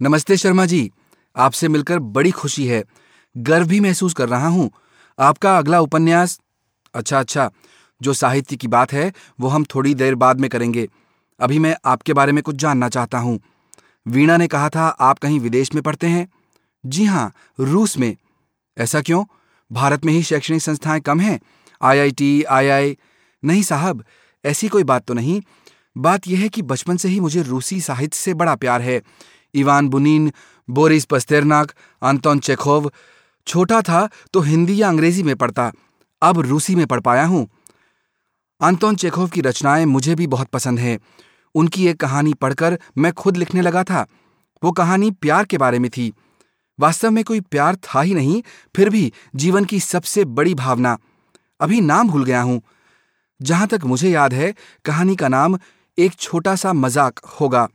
नमस्ते शर्मा जी आपसे मिलकर बड़ी खुशी है। गर्व भी महसूस कर रहा हूँ। आपका अगला उपन्यास अच्छा अच्छा जो साहित्य की बात है वो हम थोड़ी देर बाद में करेंगे। अभी मैं आपके बारे में कुछ जानना चाहता हूँ। वीणा ने कहा था आप कहीं विदेश में पढ़ते हैं? जी हाँ रूस में। ऐसा क्यों? भारत में ही शैक्षणिक संस्थाएँ कम हैं। आईआईटी, आईआई नहीं साहब ऐसी कोई बात तो नहीं। बात यह है कि बचपन से ही मुझे रूसी साहित्य से बड़ा प्यार है। Ivan Bunin, Boris Pasternak, Anton Chekhov. छोटा था तो हिंदी या अंग्रेज़ी में पढ़ता, अब रूसी में पढ़ पाया हूँ। अंतोन चेखोव की रचनाएँ मुझे भी बहुत पसंद हैं। उनकी एक कहानी पढ़कर मैं खुद लिखने लगा था। वो कहानी प्यार के बारे में थी। वास्तव में कोई प्यार था ही नहीं, फिर भी जीवन की सबसे बड़ी भावना। अभी नाम भूल गया हूँ। जहाँ तक मुझे याद है, कहानी का नाम एक छोटा सा मज़ाक होगा।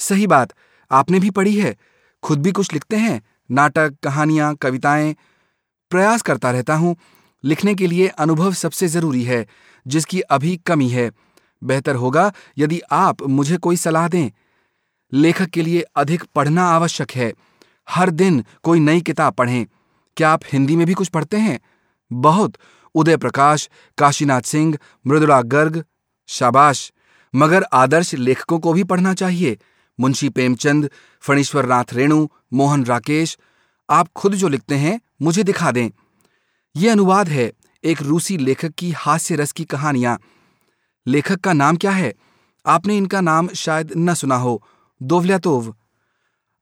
सही बात आपने भी पढ़ी है। खुद भी कुछ लिखते हैं, नाटक, कहानियाँ, कविताएँ। प्रयास करता रहता हूँ। लिखने के लिए अनुभव सबसे ज़रूरी है, जिसकी अभी कमी है। बेहतर होगा यदि आप मुझे कोई सलाह दें। लेखक के लिए अधिक पढ़ना आवश्यक है। हर दिन कोई नई किताब पढ़ें। क्या आप हिंदी में भी कुछ पढ़ते हैं? बहुत। उदय प्रकाश, काशीनाथ सिंह, मृदुला गर्ग, शाबाश। मगर आदर्श लेखकों को भी पढ़ना चाहिए। मुंशी प्रेमचंद, फणीश्वर नाथ रेणु, मोहन राकेश, आप खुद जो लिखते हैं, मुझे दिखा दें। ये अनुवाद है एक रूसी लेखक की हास्य रस की कहानियाँ। लेखक का नाम क्या है? आपने इनका नाम शायद न सुना हो। दोवल्यातोव।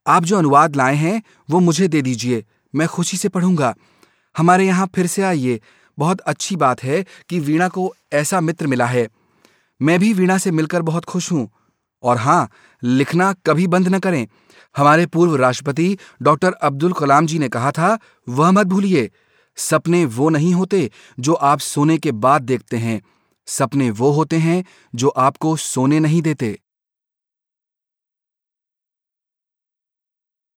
आप जो अनुवाद लाए हैं, वो मुझे दे दीजिए, मैं खुशी से पढ़ूँगा। हमारे यहाँ फिर से आइए। बहुत अच्छी बात है कि वीणा को ऐसा मित्र मिला है। मैं भी वीणा से मिलकर बहुत खुश हूँ। और हाँ लिखना कभी बंद न करें। हमारे पूर्व राष्ट्रपति डॉक्टर अब्दुल कलाम जी ने कहा था, वह मत भूलिए, सपने वो नहीं होते जो आप सोने के बाद देखते हैं। सपने वो होते हैं जो आपको सोने नहीं देते।